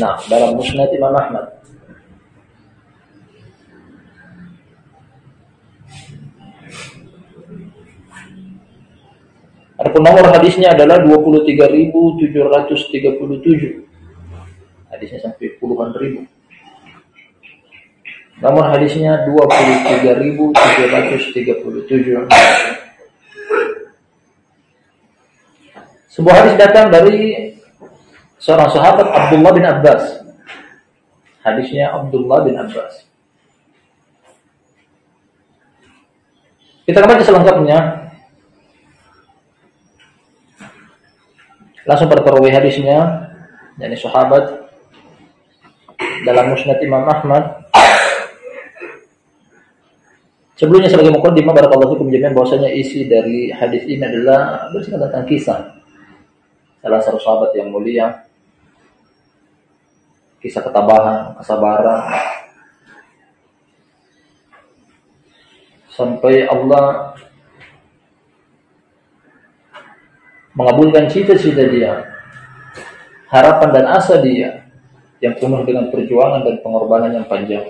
Nah, dalam Musnad Imam Ahmad. Adapun nomor hadisnya adalah 23.737. Hadisnya sampai puluhan ribu. Nomor hadisnya 23.737. Sebuah hadis datang dari seorang sahabat Abdullah bin Abbas. Hadisnya Abdullah bin Abbas. Kita akan baca selengkapnya. Langsung pada perawi hadisnya, yakni sahabat dalam Musnad Imam Ahmad. Sebelumnya sebagai mukadimah barakallahu fikum jami'an bahwasanya isi dari hadis ini adalah bercerita tentang kisah salah satu sahabat yang mulia kisah ketabahan, kesabaran sampai Allah mengabulkan cita-cita dia, harapan dan asa dia yang penuh dengan perjuangan dan pengorbanan yang panjang.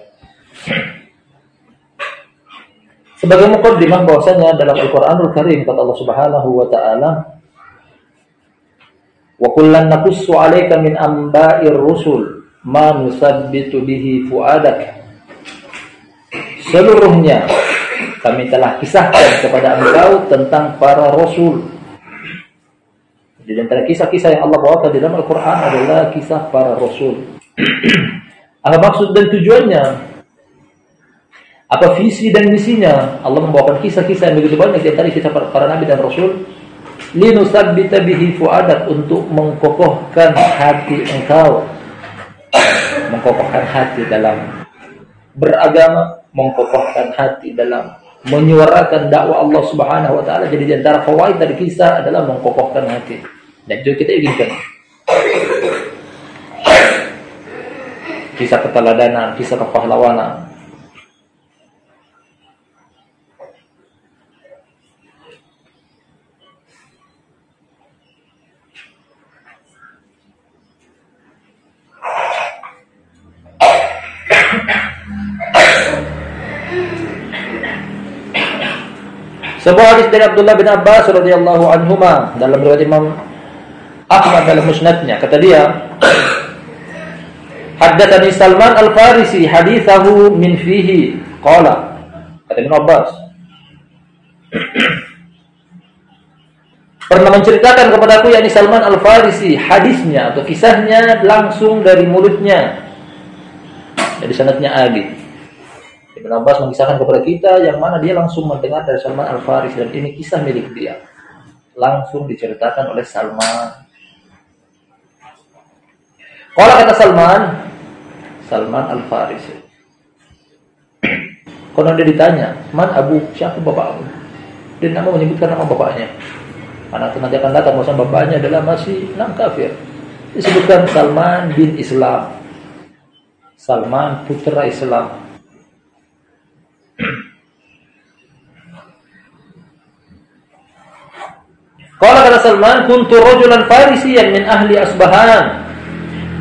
Sebagai mukaddimah bahwasanya dalam Al-Qur'anul Karim kata Allah Subhanahu wa taala Wa kullan naqussu 'alaika min amba'ir rusul ma nusabbitu bihi fuadak. Seluruhnya kami telah kisahkan kepada engkau tentang para rasul. Jadi antara kisah-kisah yang Allah bawakan di dalam Al-Quran adalah kisah para rasul. Apa maksud dan tujuannya? Apa visi dan misinya? Allah membawakan kisah-kisah yang begitu banyak di antara kisah para nabi dan rasul. Linusabbita bihi fuadak untuk mengkokohkan hati engkau mengkokohkan hati dalam beragama, mengkokohkan hati dalam menyuarakan dakwah Allah Subhanahu wa taala. Jadi di antara fawaid dari kisah adalah mengkokohkan hati. Dan itu kita inginkan. Kisah keteladanan, kisah kepahlawanan, Sebuah hadis dari Abdullah bin Abbas radhiyallahu anhuma dalam riwayat Imam Ahmad dalam musnadnya. Kata dia Haddatsani Salman Al-Farisi hadithahu min fihi. Qala kata Ibn Abbas pernah menceritakan kepadaku yakni Salman Al-Farisi hadisnya atau kisahnya langsung dari mulutnya. Dari sanadnya Adi Ibn Abbas mengisahkan kepada kita yang mana dia langsung mendengar dari Salman Al-Farisi dan ini kisah milik dia. Langsung diceritakan oleh Salman. Kalau kata Salman, Salman Al-Farisi. Kalau dia ditanya, Man Abu, siapa bapakmu? Dia nama menyebutkan nama bapaknya. Karena nanti akan datang bahwa bapaknya adalah masih enam kafir. Disebutkan Salman bin Islam. Salman putra Islam. Qala kata Salman, kuntu rajulan farisiyan min ahli Asbahan.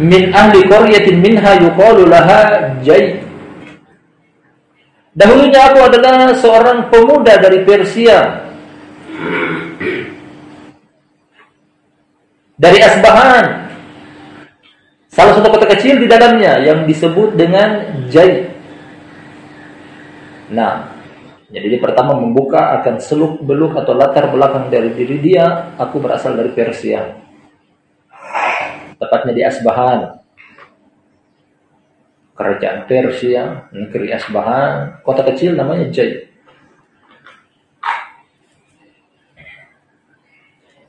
Min ahli qaryatin minha yuqalu laha Jay. Dahulunya aku adalah seorang pemuda dari Persia. Dari Asbahan. Salah satu kota kecil di dalamnya yang disebut dengan Jay. Nah, jadi pertama membuka akan seluk beluk atau latar belakang dari diri dia. Aku berasal dari Persia. Tepatnya di Asbahan. Kerajaan Persia, negeri Asbahan, kota kecil namanya Jai.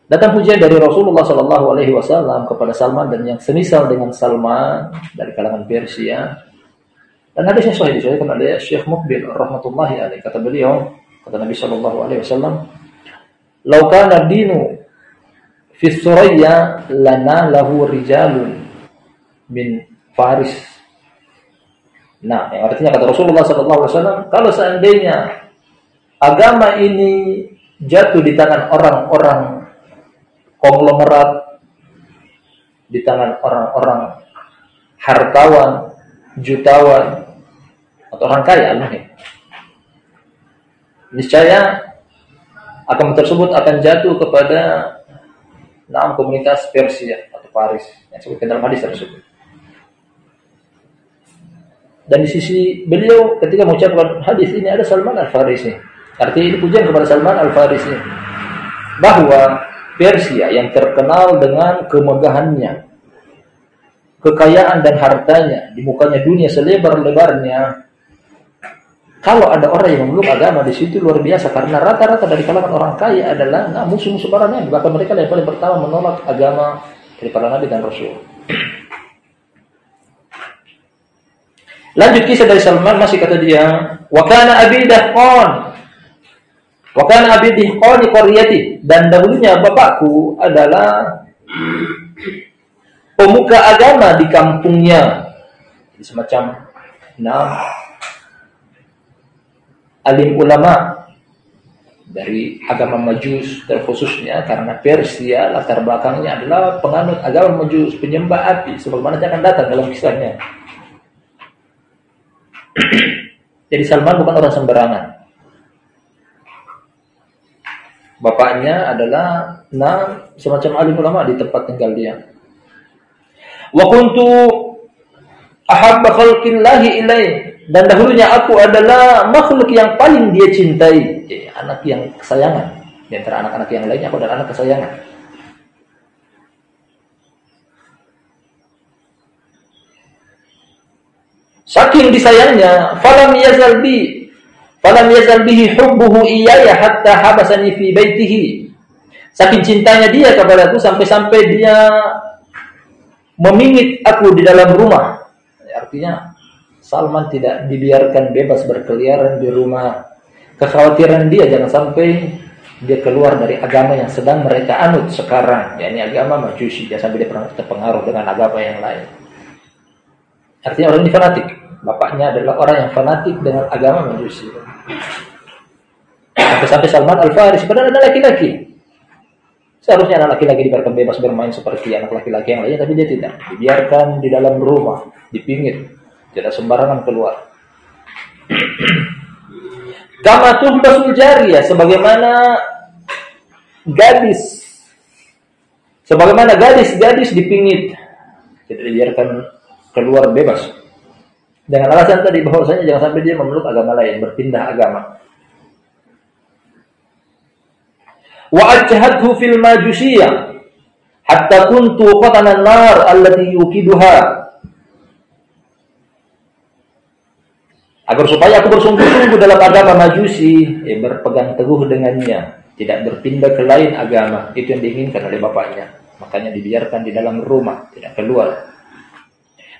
Datang pujian dari Rasulullah Shallallahu Alaihi Wasallam kepada Salman dan yang semisal dengan Salman dari kalangan Persia dan hadisnya sahih disebutkan oleh Syekh Mukbil rahmatullahi alaih. Kata beliau, kata Nabi sallallahu alaihi wasallam, "Lau kana dinu fi Suraya lana lahu rijalun min Faris." Nah, yang artinya kata Rasulullah sallallahu alaihi wasallam, kalau seandainya agama ini jatuh di tangan orang-orang konglomerat di tangan orang-orang hartawan, jutawan, orang kaya al-muhim. Niscaya akan tersebut akan jatuh kepada enam komunitas Persia atau Paris yang disebutkan dalam hadis tersebut. Dan di sisi beliau ketika mengucapkan hadis ini ada Salman Al-Farisi. Artinya ini pujian kepada Salman Al-Farisi bahwa Persia yang terkenal dengan kemegahannya, kekayaan dan hartanya di mukanya dunia selebar-lebarnya. Kalau ada orang yang memeluk agama di situ luar biasa karena rata-rata dari kalangan orang kaya adalah nah, musuh-musuh para nabi. Bahkan mereka yang paling pertama menolak agama dari para nabi dan rasul. Lanjut kisah dari Salman masih kata dia, "Wa kana abi dahqan." Wa kana abi dahqan qaryati dan dahulunya bapakku adalah pemuka agama di kampungnya. Semacam nah alim ulama dari agama Majus terkhususnya karena Persia latar belakangnya adalah penganut agama Majus penyembah api sebagaimana akan datang dalam kisahnya. Jadi Salman bukan orang sembarangan. Bapaknya adalah nah semacam alim ulama di tempat tinggal dia. Wa kuntu ahabba khalqillahi ilai dan dahulunya aku adalah makhluk yang paling dia cintai, eh, anak yang kesayangan. Di antara anak-anak yang lainnya aku adalah anak kesayangan. Saking disayangnya, falam yazal bi falam yazal bihi hubbuhu iyaya hatta habasani fi baitihi. Saking cintanya dia kepadaku sampai-sampai dia memingit aku di dalam rumah. Artinya Salman tidak dibiarkan bebas berkeliaran di rumah. Kekhawatiran dia jangan sampai dia keluar dari agama yang sedang mereka anut sekarang, yakni agama Majusi, jangan sampai dia terpengaruh dengan agama yang lain. Artinya orang ini fanatik. Bapaknya adalah orang yang fanatik dengan agama Majusi. Sampai-sampai Salman Al-Farisi padahal adalah laki-laki. Seharusnya anak laki-laki dibiarkan bebas bermain seperti anak laki-laki yang lainnya, tapi dia tidak. Dibiarkan di dalam rumah, dipingit, tidak sembarangan keluar. Kama tuhbasul jariyah sebagaimana gadis sebagaimana gadis-gadis dipingit tidak dibiarkan keluar bebas. Dengan alasan tadi bahwasanya jangan sampai dia memeluk agama lain berpindah agama. Wa ajhadhu fil majusiyah hatta kuntu qatana an-nar allati yukiduha agar supaya aku bersungguh-sungguh dalam agama majusi eh, berpegang teguh dengannya tidak berpindah ke lain agama itu yang diinginkan oleh bapaknya. Makanya dibiarkan di dalam rumah tidak keluar.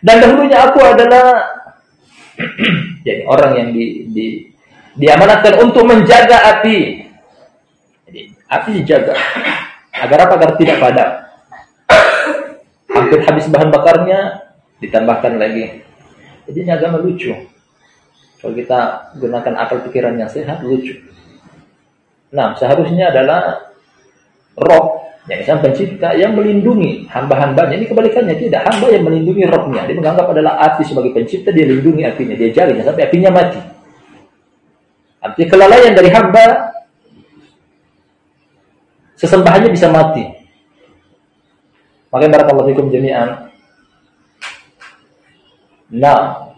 Dan dahulunya aku adalah jadi orang yang di, di diamanatkan untuk menjaga api. Api dijaga. Agar apa? Agar tidak padam. Hampir habis bahan bakarnya ditambahkan lagi. Jadi ini agama lucu kalau kita gunakan akal pikiran yang sehat lucu. Nah seharusnya adalah roh. Yang sang pencipta yang melindungi hamba-hambanya. Ini kebalikannya tidak. Hamba yang melindungi rohnya. Dia menganggap adalah api sebagai pencipta dia lindungi apinya dia jaga sampai apinya mati. Artinya kelalaian dari hamba sesembahannya bisa mati. Makanya barakallahu fikum jami'an. Nah,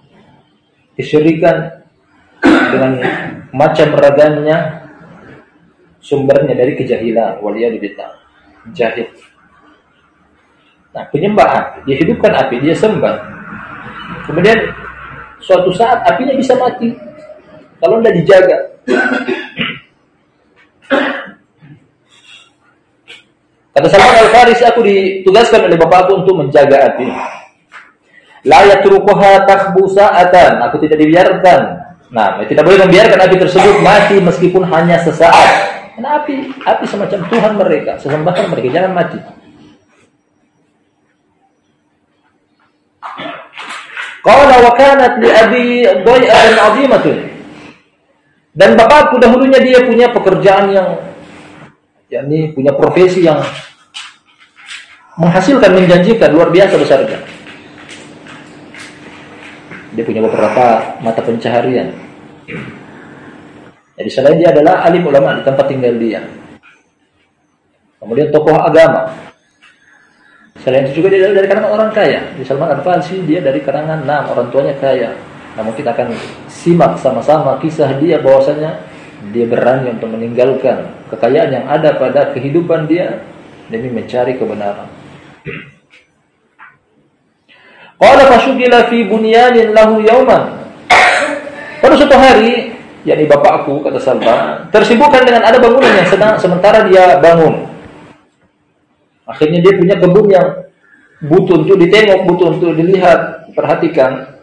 kesyirikan dengan macam ragamnya sumbernya dari kejahilan waliyadzubillah. Jahil. Nah penyembahan. Dia hidupkan api dia sembah. Kemudian suatu saat apinya bisa mati. Kalau tidak dijaga. Kata Salman Al-Farisi, aku ditugaskan oleh bapakku untuk menjaga api. La yatrukuha takhbusa'atan. Aku tidak dibiarkan. Nah, tidak boleh membiarkan api tersebut mati meskipun hanya sesaat. Karena api, api semacam Tuhan mereka, sesembahan mereka, jangan mati. Qala wa kanat li abi dhai'atan. Dan bapakku dahulunya dia punya pekerjaan yang yakni punya profesi yang menghasilkan menjanjikan luar biasa besarnya. Dia punya beberapa mata pencaharian. Jadi selain dia adalah alim ulama di tempat tinggal dia. Kemudian tokoh agama. Selain itu juga dia dari kalangan orang kaya. Di Salman Al-Farsi dia dari kalangan enam orang tuanya kaya. Namun kita akan simak sama-sama kisah dia bahwasanya dia berani untuk meninggalkan kekayaan yang ada pada kehidupan dia demi mencari kebenaran. Qala fashugila fi bunyanin lahu yauman. Pada suatu hari, yakni bapakku kata Salman, tersibukkan dengan ada bangunan yang sedang sementara dia bangun. Akhirnya dia punya kebun yang butuh untuk ditengok, butuh untuk dilihat, perhatikan.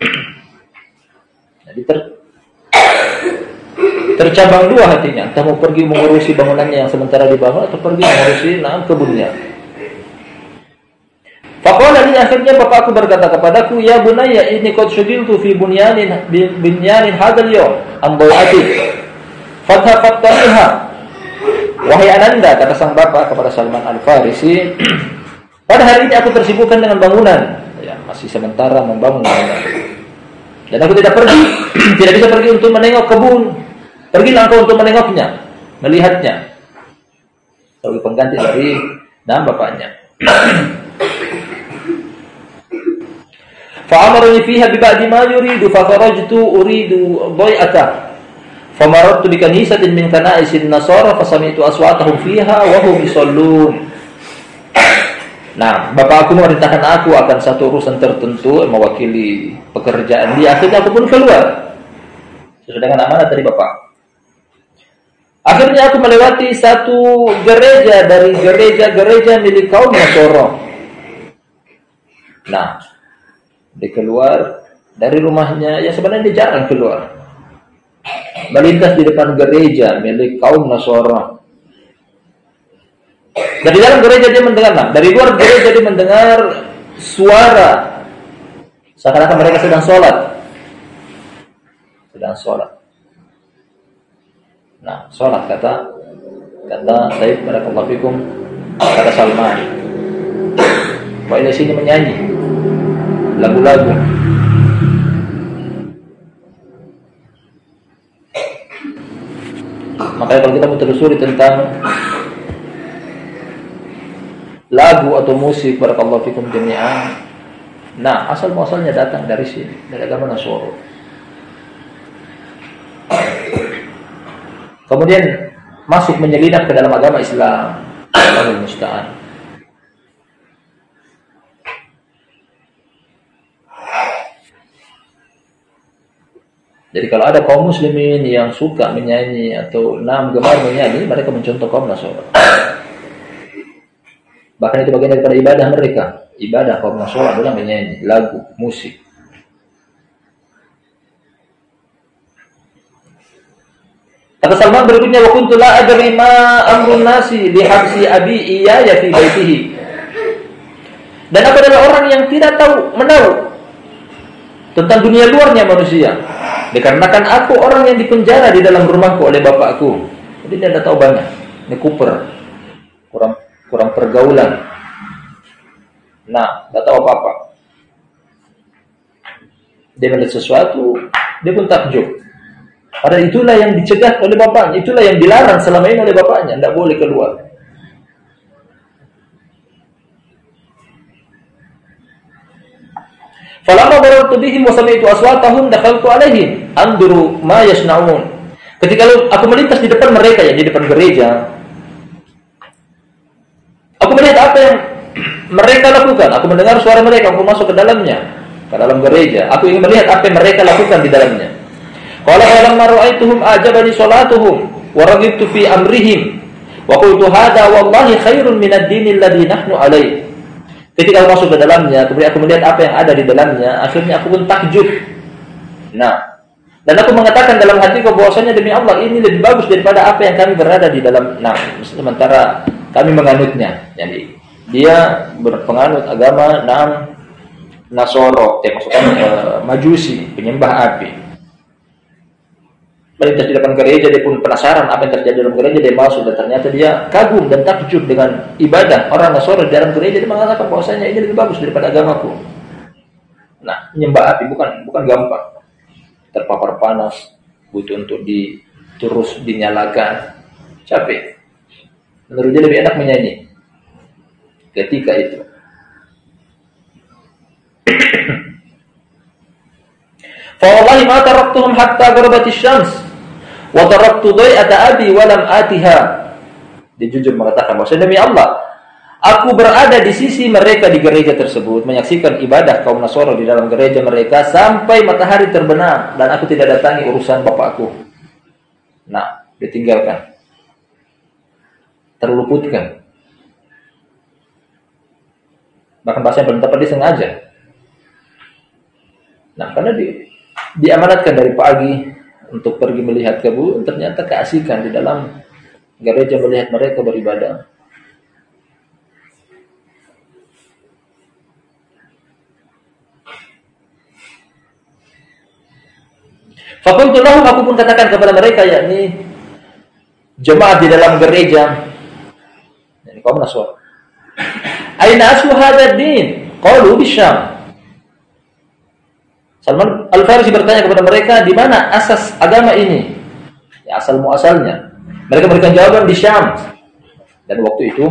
Jadi ter, tercabang dua hatinya, entah mau pergi mengurusi bangunannya yang sementara dibangun atau pergi mengurusi nah, kebunnya. Faqala li akhirnya bapakku berkata kepadaku, "Ya bunayya, ini qad syugiltu fi bunyanin bunyanin yawm am bai'ati." Fadha fattaniha. Wahai ananda, kata sang bapak kepada Salman Al-Farisi, pada hari ini aku tersibukkan dengan bangunan. Ya, masih sementara membangun bangunan. Dan aku tidak pergi, tidak bisa pergi untuk menengok kebun. Pergilah engkau untuk menengoknya, melihatnya. Sebagai pengganti dari nama bapaknya. فأمرني فيها ببعد ما يريد فخرجت أريد ضيئته فمررت بكنيسة من كنائس النصارى فسمعت أصواتهم فيها وهم يصلون Nah, bapak aku memerintahkan aku akan satu urusan tertentu mewakili pekerjaan dia. Akhirnya aku pun keluar. Sesuai dengan amanat dari bapak. Akhirnya aku melewati satu gereja dari gereja-gereja milik kaum Nasoro. Nah, dia keluar dari rumahnya, ya sebenarnya dia jarang keluar. Melintas di depan gereja milik kaum Nasara. Dari dalam gereja dia mendengar, nah, dari luar gereja dia mendengar suara seakan-akan mereka sedang sholat. Sedang sholat. Nah, sholat kata kata Said barakallahu fikum kata Salman. Bahwa sini menyanyi lagu-lagu. Makanya kalau kita mau telusuri tentang lagu atau musik barakallahu fikum jami'an. Nah, asal muasalnya datang dari sini, dari agama Nasoro. Kemudian masuk menyelinap ke dalam agama Islam. Allah musta'an. Jadi kalau ada kaum muslimin yang suka menyanyi atau enam gemar menyanyi, mereka mencontoh kaum Nasara. Bahkan itu bagian daripada ibadah mereka. Ibadah kaum Nasara adalah menyanyi, lagu, musik. Kata Salman berikutnya wa kuntu amrun nasi li habsi abi iyaya fi baitihi. Dan aku adalah orang yang tidak tahu menahu tentang dunia luarnya manusia. Dikarenakan aku orang yang dipenjara di dalam rumahku oleh bapakku. Jadi dia tidak tahu. Ini kuper. Kurang kurang pergaulan. Nah, tidak tahu apa-apa. Dia melihat sesuatu, dia pun takjub. Padahal itulah yang dicegah oleh bapaknya, itulah yang dilarang selama ini oleh bapaknya, tidak boleh keluar. Falamma barartu bihim wa sami'tu aswatahum dakhaltu alaihim anduru ma yasnaun. Ketika aku melintas di depan mereka ya di depan gereja, aku melihat apa yang mereka lakukan. Aku mendengar suara mereka, aku masuk ke dalamnya, ke dalam gereja. Aku ingin melihat apa yang mereka lakukan di dalamnya. Qala falamma ra'aituhum ajabani salatuhum wa raghibtu fi amrihim wa qultu hadha wallahi khairun min ad-din alladhi nahnu alayhi. Ketika aku masuk ke dalamnya, kemudian aku melihat apa yang ada di dalamnya, akhirnya aku pun takjub. Nah, dan aku mengatakan dalam hatiku bahwasanya demi Allah ini lebih bagus daripada apa yang kami berada di dalam. Nah, sementara kami menganutnya. Jadi dia berpenganut agama nam Nasoro, yang maksudnya uh, Majusi, penyembah api melintas di depan gereja dia pun penasaran apa yang terjadi dalam gereja dia masuk dan ternyata dia kagum dan takjub dengan ibadah orang Nasrani di dalam gereja dia mengatakan bahwasanya ini lebih bagus daripada agamaku. Nah, menyembah api bukan bukan gampang. Terpapar panas, butuh untuk di terus dinyalakan, capek. Menurut dia lebih enak menyanyi ketika itu. Fawallahi ma taraktuhum hatta gharabatis syams wa taraktu dhai'ata abi wa lam atiha. Dia jujur mengatakan bahwa demi Allah, aku berada di sisi mereka di gereja tersebut menyaksikan ibadah kaum Nasoro di dalam gereja mereka sampai matahari terbenam dan aku tidak datangi urusan bapakku. Nah, ditinggalkan. Terluputkan. Bahkan bahasa yang paling tepat disengaja. Nah, karena di, diamanatkan dari pagi untuk pergi melihat kebun, ternyata keasikan di dalam gereja melihat mereka beribadah. Fakultu aku pun katakan kepada mereka yakni jemaat di dalam gereja. Ini kaum Nasr. Aina aslu hadzal din? Qalu bisyam. Salman Al-Farisi bertanya kepada mereka, di mana asas agama ini? Ya, asal muasalnya. Mereka berikan jawaban di Syam. Dan waktu itu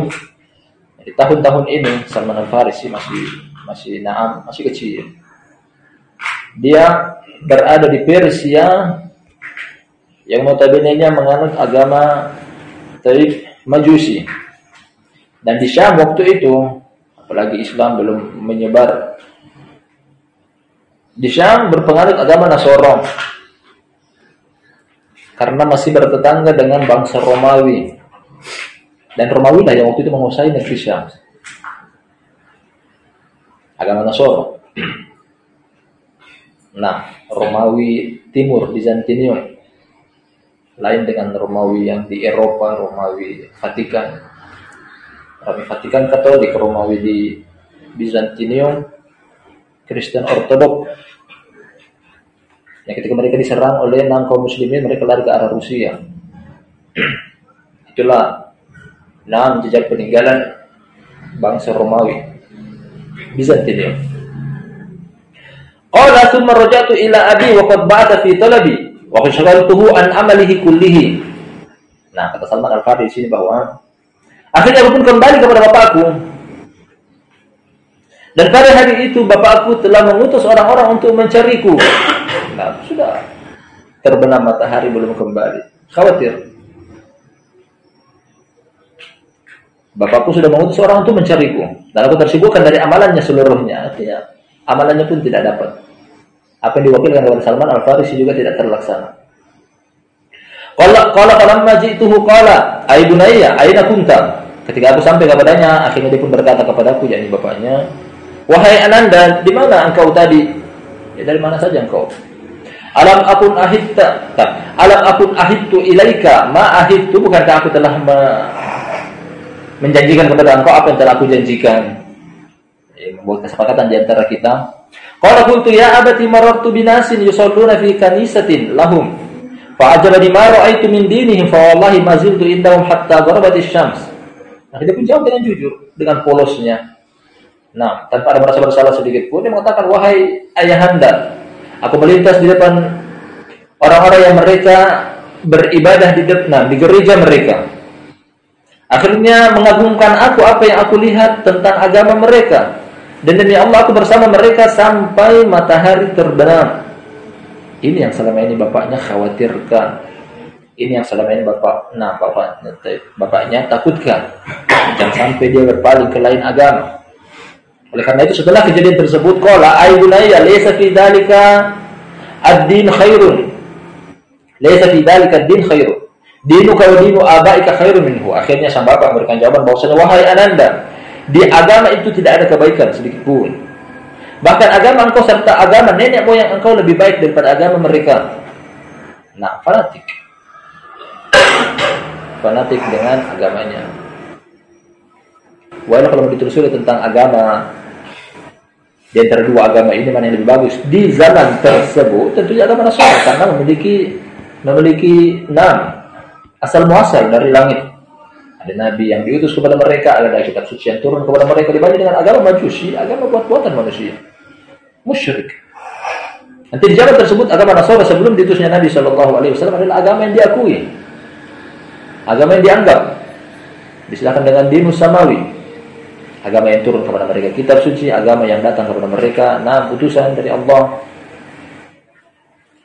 di tahun-tahun ini Salman Al-Farisi masih masih naam, masih kecil. Dia berada di Persia yang notabene-nya menganut agama Taib Majusi. Dan di Syam waktu itu, apalagi Islam belum menyebar di Syam berpengaruh agama Nasoro. Karena masih bertetangga dengan bangsa Romawi. Dan Romawi lah yang waktu itu menguasai negeri Syam. Agama Nasoro. Nah Romawi Timur Bizantinium lain dengan Romawi yang di Eropa Romawi Vatikan. Romawi Vatikan Katolik Romawi di Bizantinium Kristen Ortodok. Yang ketika mereka diserang oleh enam kaum muslimin, mereka lari ke arah Rusia. Itulah enam jejak peninggalan bangsa Romawi. Bizantium. Qala thumma raja'tu ila abi wa qad fi talabi wa qad shagaltuhu an amalihi kullihi. Nah, kata Salman Al-Farisi di sini bahwa akhirnya aku pun kembali kepada bapakku dan pada hari itu bapakku telah mengutus orang-orang untuk mencariku. Nah, sudah terbenam matahari belum kembali. Khawatir. Bapakku sudah mengutus orang untuk mencariku. Dan aku tersibukkan dari amalannya seluruhnya. Artinya, amalannya pun tidak dapat. Apa yang diwakilkan kepada Salman Al-Farisi juga tidak terlaksana. Qala qala falamma ji'tuhu qala ay bunayya aina kunta? Ketika aku sampai kepadanya, akhirnya dia pun berkata kepadaku yakni bapaknya, Wahai Ananda, di mana engkau tadi? Ya dari mana saja engkau? Alam akun ahidta, alam akun ahidtu ilaika, ma ahidtu bukankah aku telah me menjanjikan kepada engkau apa yang telah aku janjikan? Ya, membuat kesepakatan di antara kita. Qala qultu ya abati marartu binasin yusalluna fi kanisatin lahum fa ajabani ma ra'aitu min dinihim fa wallahi ma indahum hatta gharabat asy-syams. Nah, dia pun jawab dengan jujur, dengan polosnya. Nah, tanpa ada merasa bersalah sedikit pun dia mengatakan, "Wahai ayahanda, aku melintas di depan orang-orang yang mereka beribadah di depan di gereja mereka. Akhirnya mengagumkan aku apa yang aku lihat tentang agama mereka. Dan demi Allah aku bersama mereka sampai matahari terbenam." Ini yang selama ini bapaknya khawatirkan. Ini yang selama ini bapak, nah bapaknya, bapaknya takutkan. Jangan sampai dia berpaling ke lain agama. Oleh karena itu setelah kejadian tersebut qala ay bunayya laysa fi dzalika ad-din khairun. Laysa fi dzalika ad-din khairun. Dinuka wa dinu abaika khairun minhu. Akhirnya sang bapak memberikan jawaban bahwasanya wahai ananda, di agama itu tidak ada kebaikan sedikit pun. Bahkan agama engkau serta agama nenek moyang engkau lebih baik daripada agama mereka. Nah, fanatik. fanatik dengan agamanya. Walau kalau ditelusuri tentang agama di antara dua agama ini mana yang lebih bagus? Di zaman tersebut tentunya agama Nasrani karena memiliki memiliki enam. Asal muasal dari langit. Ada nabi yang diutus kepada mereka ada kitab suci yang turun kepada mereka dibanding dengan agama majusi agama buat-buatan manusia. Musyrik. Nanti di zaman tersebut agama Nasrani sebelum diutusnya Nabi Shallallahu Alaihi Wasallam adalah agama yang diakui, agama yang dianggap, disilakan dengan dinus samawi, agama yang turun kepada mereka, kitab suci, agama yang datang kepada mereka, nah putusan dari Allah,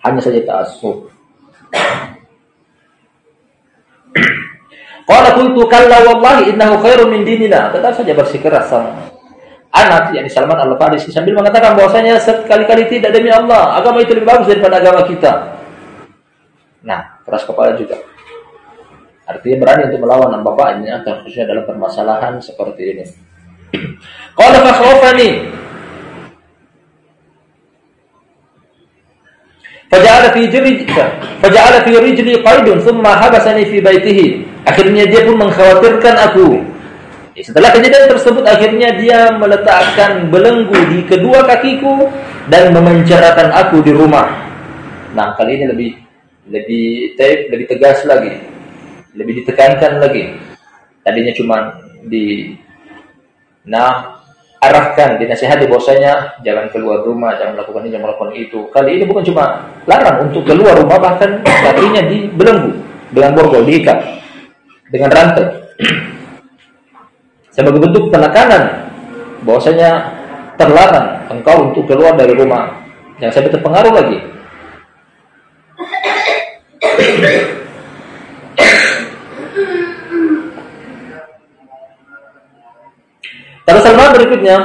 hanya saja ta'assub. Qala kuntu kalla wallahi innahu khairun min dinina. Tetap saja bersikeras sang anak yakni Salman Al-Farisi sambil mengatakan bahwasanya sekali-kali tidak demi Allah, agama itu lebih bagus daripada agama kita. Nah, keras kepala juga. Artinya berani untuk melawan bapaknya, khususnya dalam permasalahan seperti ini. Qala fakhawfani Faja'ala fi jiri faja'ala fi rijli qaidun thumma habasani fi baitihi. Akhirnya dia pun mengkhawatirkan aku. Ya, setelah kejadian tersebut akhirnya dia meletakkan belenggu di kedua kakiku dan memenjarakan aku di rumah. Nah, kali ini lebih lebih lebih tegas lagi. Lebih ditekankan lagi. Tadinya cuma di nah arahkan dinasihati bahwasanya jangan keluar rumah, jangan melakukan ini, jangan melakukan itu. Kali ini bukan cuma larang untuk keluar rumah, bahkan kakinya dibelenggu dengan borgol, diikat dengan rantai. Sebagai bentuk penekanan bahwasanya terlarang engkau untuk keluar dari rumah. Yang saya terpengaruh lagi. Salman berikutnya,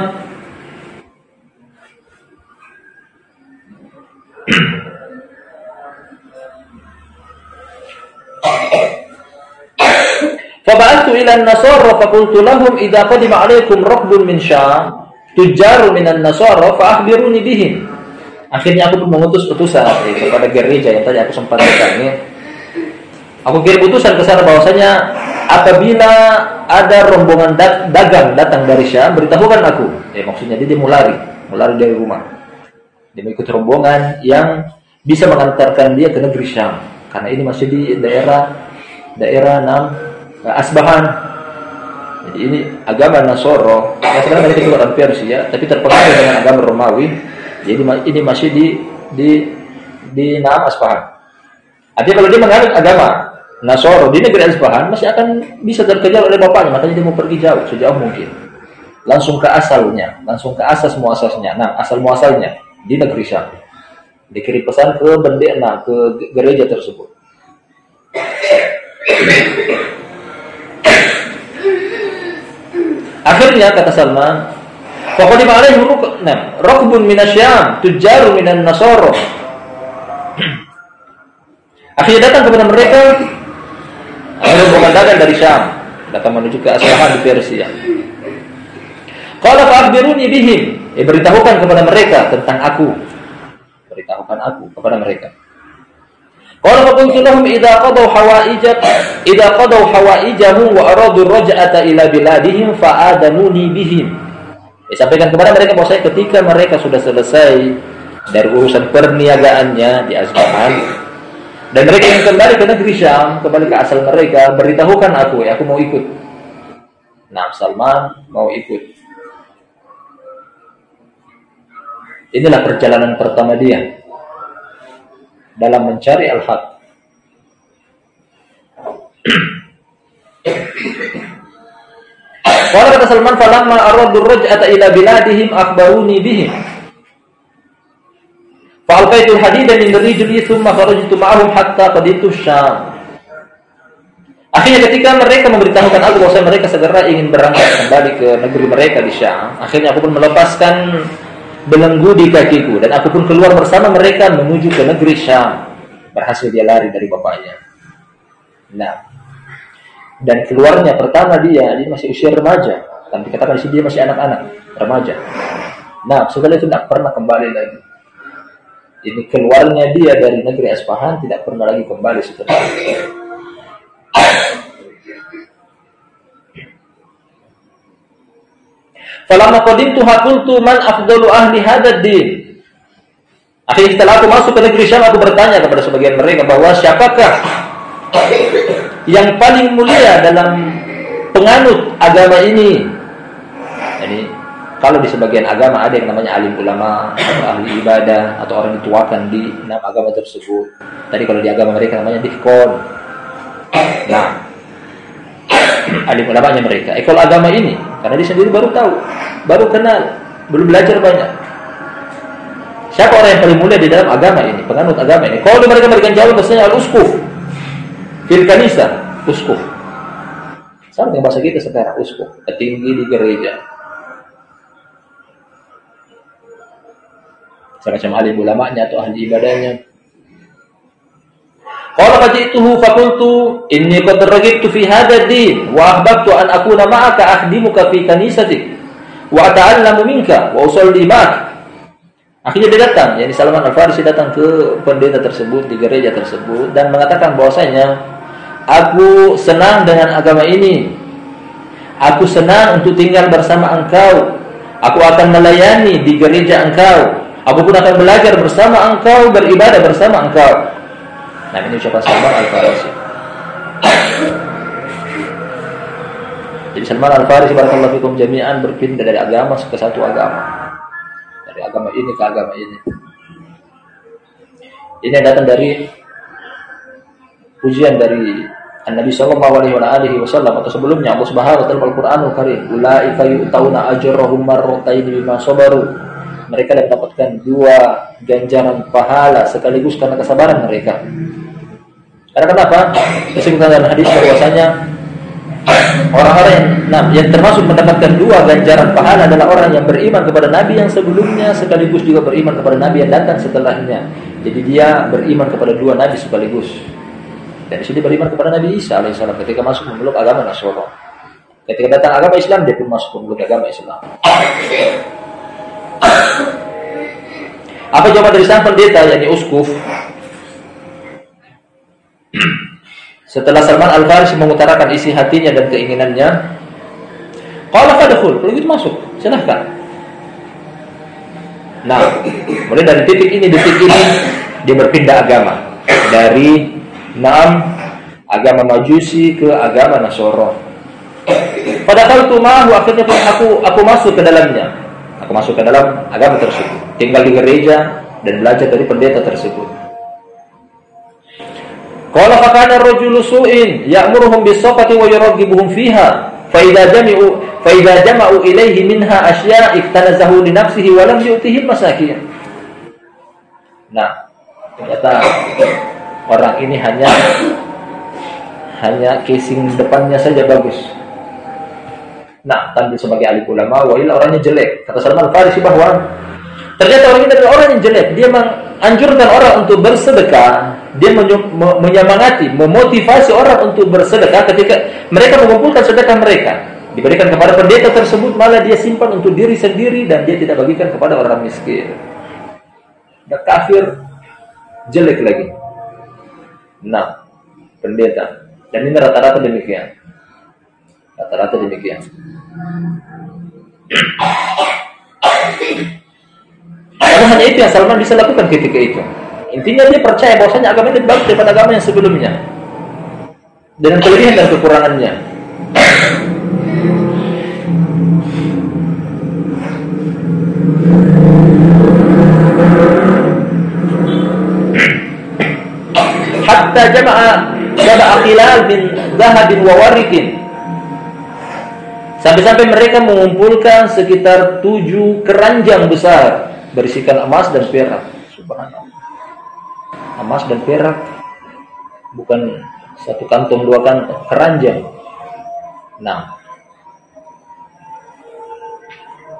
Faba'atu ila an-nasara faqultu lahum idza qadima 'alaykum raqbun min Syam tujaru minan nasara fa akhbiruni bihim. Akhirnya aku mengutus utusan kepada gereja yang tadi aku sempat ya. Aku kirim utusan ke sana bahwasanya apabila ada rombongan dagang datang dari Syam, beritahukan aku. Ya maksudnya dia, dia mau lari, mau lari dari rumah. Dia mengikuti rombongan yang bisa mengantarkan dia ke negeri Syam. Karena ini masih di daerah daerah Nam eh, Asbahan. Jadi ini agama Nasoro. Ya sebenarnya mereka juga orang Persia, tapi terpengaruh dengan agama Romawi. Jadi ini masih di di di Nam Asbahan. Artinya kalau dia menganut agama Nasoro di negeri Asbahan masih akan bisa terkejar oleh bapaknya, makanya dia mau pergi jauh, sejauh mungkin. Langsung ke asalnya, langsung ke asas muasasnya. Nah, asal muasalnya di negeri Syam. Dikirim pesan ke bendera, ke gereja tersebut. Akhirnya kata Salman, Pokoknya alaihi rukbun minasyam, tujaru minan nasoro. Akhirnya datang kepada mereka rombongan dagang dari Syam datang menuju ke Asbahan di Persia. Qala fa'akhbiruni bihim. Eh, beritahukan kepada mereka tentang aku. Beritahukan aku kepada mereka. Qala faqultu lahum idza qadaw hawaijat idza qadaw hawaijahum wa aradu raj'ata ila biladihim fa'adanuni bihim. Eh, sampaikan kepada mereka bahwa ketika mereka sudah selesai dari urusan perniagaannya di Asbahan, dan mereka yang kembali ke negeri Syam, kembali ke asal mereka, beritahukan aku, ya aku mau ikut. Nah, Salman mau ikut. Inilah perjalanan pertama dia dalam mencari al-haq. Kalau kata Salman, "Falamma aradu raj'ata ila biladihim akhbaruni bihim." Fa'alqaitul hadida min rijli thumma kharajtu ma'ahum hatta qaditu Syam. Akhirnya ketika mereka memberitahukan aku bahwa mereka segera ingin berangkat kembali ke negeri mereka di Syam, akhirnya aku pun melepaskan belenggu di kakiku dan aku pun keluar bersama mereka menuju ke negeri Syam. Berhasil dia lari dari bapaknya. Nah, dan keluarnya pertama dia, dia masih usia remaja. Dan dikatakan di sini dia masih anak-anak, remaja. Nah, setelah itu tidak pernah kembali lagi ini keluarnya dia dari negeri Aspahan tidak pernah lagi kembali setelah itu. Falamma qadimtu hakultu man afdalu ahli hadad din. Akhirnya setelah aku masuk ke negeri Syam aku bertanya kepada sebagian mereka bahwa siapakah yang paling mulia dalam penganut agama ini. Jadi kalau di sebagian agama ada yang namanya alim ulama atau ahli ibadah atau orang dituakan di enam agama tersebut. Tadi kalau di agama mereka namanya dihkon. Nah, alim ulamanya mereka. Kalau agama ini, karena dia sendiri baru tahu, baru kenal, belum belajar banyak. Siapa orang yang paling mulia di dalam agama ini, penganut agama ini? Kalau mereka berikan jawaban bahasanya al-uskuf. Fil kanisa, uskuf. Sama dengan bahasa kita sekarang, uskuf, petinggi di gereja. Semacam alim ulamanya atau ahli ibadahnya. Qala fajituhu faqultu inni qad ragibtu fi hadha din wa ahbabtu an akuna ma'aka akhdimuka fi kanisatik wa ata'allamu minka wa usalli ma'ak. Akhirnya dia datang, yakni Salman Al-Farisi datang ke pendeta tersebut di gereja tersebut dan mengatakan bahwasanya aku senang dengan agama ini. Aku senang untuk tinggal bersama engkau. Aku akan melayani di gereja engkau. Aku pun akan belajar bersama engkau, beribadah bersama engkau. Nah ini ucapan Salman Al-Farisi. Jadi Salman Al-Farisi barakallahu fikum jami'an berpindah dari agama ke satu agama. Dari agama ini ke agama ini. Ini yang datang dari pujian dari Nabi sallallahu alaihi wasallam atau sebelumnya Allah Subhanahu wa taala Al-Qur'anul Karim, ulaika yu'tauna ajrahum marratayn bima sabaru. Mereka mendapatkan dua ganjaran pahala sekaligus karena kesabaran mereka. Karena kenapa? Disebutkan dalam hadis bahwasanya orang-orang yang nah, yang termasuk mendapatkan dua ganjaran pahala adalah orang yang beriman kepada Nabi yang sebelumnya sekaligus juga beriman kepada Nabi yang datang setelahnya. Jadi dia beriman kepada dua Nabi sekaligus. Dan di sini beriman kepada Nabi Isa alaihissalam ketika masuk memeluk agama Nasrani. Ketika datang agama Islam dia pun masuk memeluk agama Islam. Apa jawaban dari sang pendeta yakni uskuf? Setelah Salman Al Farisi mengutarakan isi hatinya dan keinginannya, kalau fadkhul, kalau gitu masuk, silahkan. Nah, mulai dari titik ini, detik ini, dia berpindah agama dari Naam agama Majusi ke agama Nasoro. Pada kali itu mahu akhirnya aku aku masuk ke dalamnya. Masuk ke dalam agama tersebut. Tinggal di gereja dan belajar dari pendeta tersebut. Qala fa kana rajulu su'in ya'muruhum bis-safati wa yuraghibuhum fiha. Fa idza jami'u fa idza jama'u ilayhi minha asya' iktanazahu li nafsihi wa lam yu'tihi masakin. Nah, ternyata orang ini hanya hanya casing depannya saja bagus. Nah, tampil sebagai ahli ulama, wa orangnya jelek. Kata Salman Farisi bahwa ternyata orang ini adalah orang yang jelek. Dia menganjurkan orang untuk bersedekah, dia menyemangati, memotivasi orang untuk bersedekah ketika mereka mengumpulkan sedekah mereka. Diberikan kepada pendeta tersebut, malah dia simpan untuk diri sendiri dan dia tidak bagikan kepada orang miskin. Dan kafir jelek lagi. Nah, pendeta. Dan ini rata-rata demikian. Rata-rata demikian. Karena hanya itu yang Salman bisa lakukan ketika itu. Intinya dia percaya bahwasanya agama ini bagus daripada agama yang sebelumnya. Dengan kelebihan dan kekurangannya. hatta jama'a sab'a khilal bin zahabin wa warikin Sampai-sampai mereka mengumpulkan sekitar tujuh keranjang besar berisikan emas dan perak. Subhanallah. Emas dan perak bukan satu kantong dua kantong, keranjang. Nah.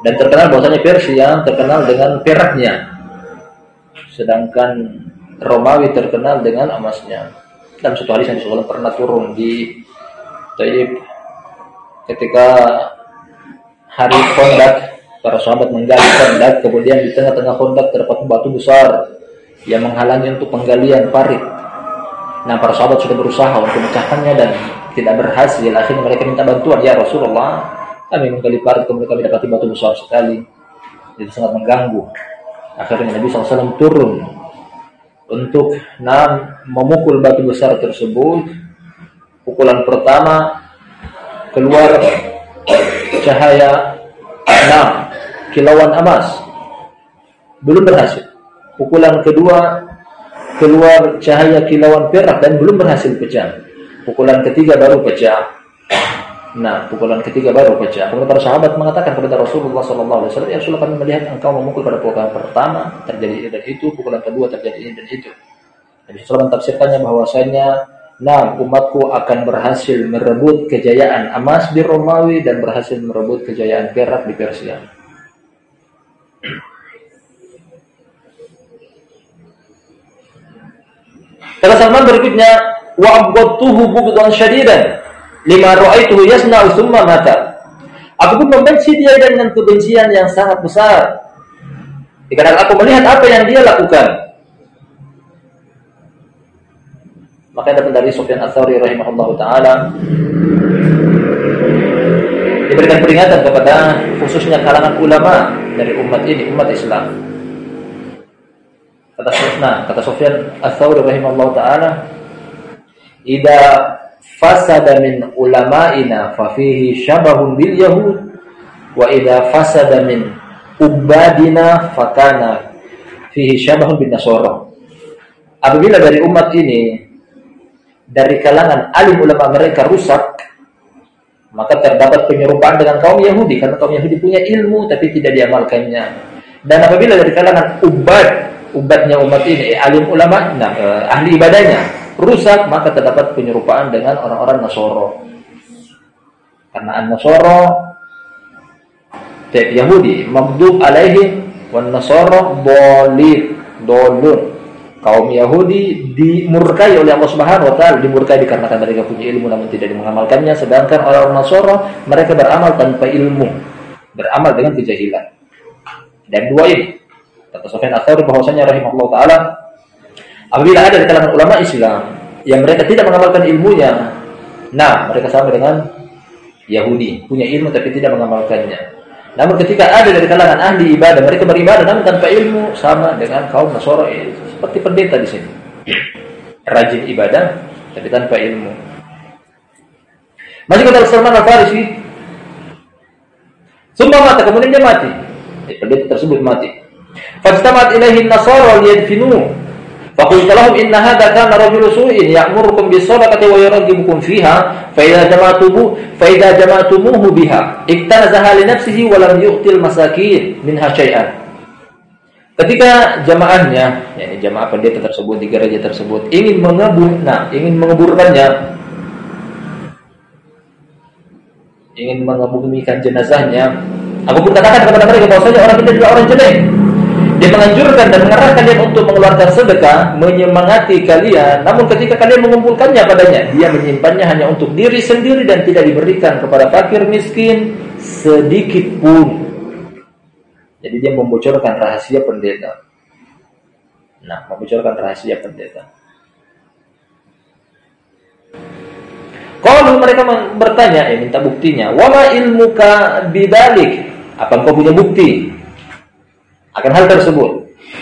Dan terkenal bahwasanya Persia terkenal dengan peraknya. Sedangkan Romawi terkenal dengan emasnya. Dalam satu hadis yang Rasulullah pernah turun di Taib ketika hari kondak para sahabat menggali kondak kemudian di tengah-tengah kondak terdapat batu besar yang menghalangi untuk penggalian parit. Nah para sahabat sudah berusaha untuk memecahkannya dan tidak berhasil. Akhirnya mereka minta bantuan ya Rasulullah. Kami menggali parit kemudian kami dapati batu besar sekali. Jadi sangat mengganggu. Akhirnya Nabi SAW turun untuk enam memukul batu besar tersebut. Pukulan pertama keluar cahaya enam kilauan emas. Belum berhasil. Pukulan kedua keluar cahaya kilauan perak dan belum berhasil pecah. Pukulan ketiga baru pecah. Nah, pukulan ketiga baru pecah. Kemudian para sahabat mengatakan kepada Rasulullah SAW, Ya Rasulullah kami melihat engkau memukul pada pukulan pertama terjadi ini dan itu, pukulan kedua terjadi ini dan itu. Nabi SAW tafsirkannya bahwasanya Nah, umatku akan berhasil merebut kejayaan emas di Romawi dan berhasil merebut kejayaan perak di Persia. Kata Salman berikutnya, wa abghadtuhu bughdan syadidan lima ra'aituhu yasna'u thumma mata. Aku pun membenci dia dengan kebencian yang sangat besar. Dikarenakan aku melihat apa yang dia lakukan. Maka ada dari Sufyan Ats-Tsauri rahimahullah taala diberikan peringatan kepada khususnya kalangan ulama dari umat ini, umat Islam. Kata nah, kata Sufyan Ats-Tsauri rahimahullah taala, "Idza fasada min ulama'ina fa fihi syabahun bil yahud wa idza fasada min ubadina fakana fihi syabahun bin nasara." Apabila dari umat ini dari kalangan alim ulama mereka rusak, maka terdapat penyerupaan dengan kaum Yahudi karena kaum Yahudi punya ilmu tapi tidak diamalkannya. Dan apabila dari kalangan ubad, ubadnya umat ini, eh, alim ulama, nah, eh, ahli ibadahnya rusak, maka terdapat penyerupaan dengan orang-orang Nasoro. Karena An-Nasoro Yahudi, magdub alaihi wan Nasoro bolid, dolun kaum Yahudi dimurkai oleh Allah Subhanahu wa taala, dimurkai dikarenakan mereka punya ilmu namun tidak mengamalkannya, sedangkan orang Nasara mereka beramal tanpa ilmu, beramal dengan kejahilan. Dan dua ini kata Sufyan Ats-Tsauri bahwasanya rahimahullah taala apabila ada di kalangan ulama Islam yang mereka tidak mengamalkan ilmunya, nah mereka sama dengan Yahudi, punya ilmu tapi tidak mengamalkannya. Namun ketika ada dari kalangan ahli ibadah, mereka beribadah namun tanpa ilmu sama dengan kaum Nasara seperti pendeta di sini. Rajin ibadah tapi tanpa ilmu. Masih kata Salman Al-Farisi, Sumpah mata, kemudian dia mati. Eh, pendeta tersebut mati. Fajtamat ilaihi nasara liyadfinuhu فقلت لهم إن هذا كان رجل سوء يأمركم بالصدقة ويرغبكم فيها فإذا جمعتموه فإذا جمعتموه بها اكتنزها لنفسه ولم يؤتي المساكين منها شيئا Ketika jamaahnya, yakni jamaah pendeta tersebut di gereja tersebut ingin mengebur, nah ingin mengeburkannya, ingin mengebumikan jenazahnya, aku pun katakan kepada mereka bahwasanya orang kita juga orang jelek. Dia menganjurkan dan mengarahkan kalian untuk mengeluarkan sedekah, menyemangati kalian. Namun ketika kalian mengumpulkannya padanya, dia menyimpannya hanya untuk diri sendiri dan tidak diberikan kepada fakir miskin sedikit pun. Jadi dia membocorkan rahasia pendeta. Nah, membocorkan rahasia pendeta. Kalau mereka bertanya, eh, minta buktinya. Wama ilmuka bidalik. Apa engkau punya bukti? akan hal tersebut.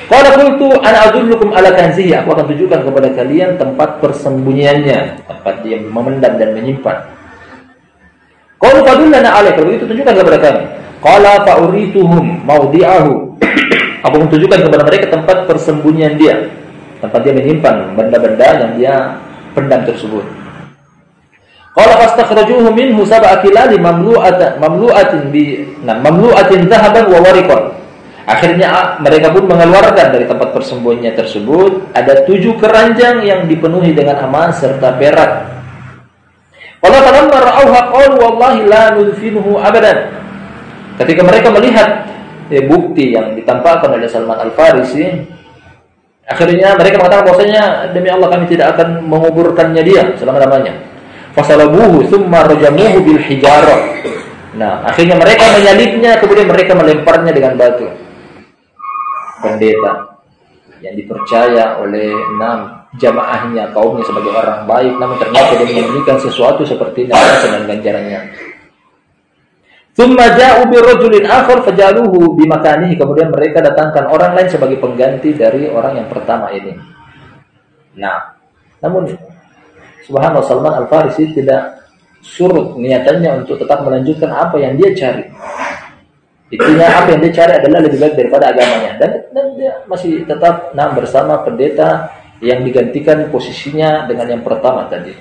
Qala qultu ana adullukum ala kanzihi, aku akan tunjukkan kepada kalian tempat persembunyiannya, tempat dia memendam dan menyimpan. Qalu fadullana alaih, kalau itu tunjukkan kepada kami. Qala fa urituhum mawdi'ahu. aku menunjukkan kepada mereka tempat persembunyian dia, tempat dia menyimpan benda-benda yang dia pendam tersebut. Qala fastakhrajuhu minhu sab'a kilali mamlu'atan mamlu'atin bi nah, mamlu'atin dhahaban wa wariqan. Akhirnya mereka pun mengeluarkan dari tempat persembunyian tersebut ada tujuh keranjang yang dipenuhi dengan emas serta perak. Qala falamma ra'awha qalu wallahi la nudfinuhu abadan. Ketika mereka melihat ya, bukti yang ditampakkan oleh Salman Al-Farisi, akhirnya mereka mengatakan bahwasanya demi Allah kami tidak akan menguburkannya dia selama-lamanya. Fasalabuhu thumma rajamuhu bil hijarah. Nah, akhirnya mereka menyalibnya kemudian mereka melemparnya dengan batu pendeta yang dipercaya oleh enam jamaahnya kaumnya sebagai orang baik namun ternyata dia menyembunyikan sesuatu seperti ini dan ganjarannya Thumma ja'u bi rajulin akhar fajaluhu bi makanihi kemudian mereka datangkan orang lain sebagai pengganti dari orang yang pertama ini. Nah, namun subhanallah Salman Al-Farisi tidak surut niatannya untuk tetap melanjutkan apa yang dia cari. Intinya apa yang dia cari adalah lebih baik daripada agamanya dan, dan dia masih tetap nah bersama pendeta yang digantikan posisinya dengan yang pertama tadi.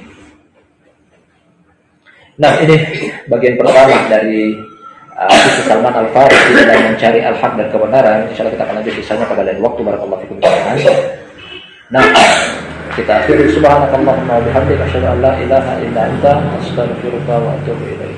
Nah ini bagian pertama dari uh, kisah Salman Al Farisi dalam mencari al-haq dan kebenaran. Insya Allah kita akan lanjut kisahnya pada lain waktu. Barakallahu fikum Nah, kita akhiri subhanakallahumma wa bihamdika asyhadu an la ilaha illa anta astaghfiruka wa atubu ilaik.